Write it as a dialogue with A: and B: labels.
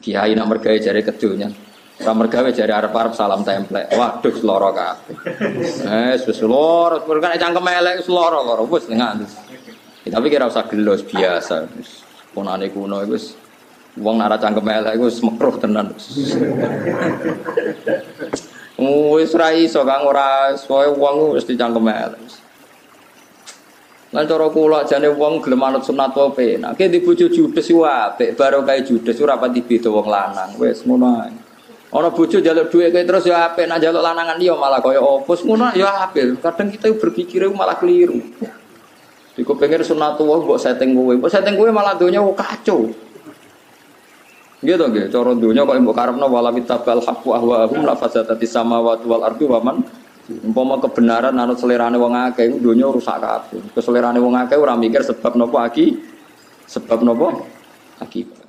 A: Kiai nak mergawe jari kedunya. Ora mergawe jari arep-arep salam templek. Waduh seloro kabeh. Eh wis seloro, kan cangkem elek seloro loro wis nganti. Tapi kira usah gelos biasa. Punane kuno iku wis wong nara cangkem elek iku wis mekruh tenan. Wis ra iso kang ora soe wong wis dicangkem elek. Lan cara kula jane wong gelem anut sunat wae penak. Ki di bojo judes iku apik, baro kae judes ora pati beda wong lanang. Wis ngono ae. Ana bojo njaluk dhuwit terus ya apik, nak njaluk lanangan liya malah kaya opus ngono ya apik. Kadang kita berpikir malah keliru. Iku pengen sunat wae mbok setting kowe. Mbok setting kowe malah donya kacau. Gitu nggih, cara donya kok mbok karepno wala mitabal haqqu ahwahum la fasadati samawati wal ardi wa man Umpama kebenaran anut selerane wong akeh iku rusak kabeh. Keselerane wong akeh ora mikir sebab napa aki sebab napa akibat.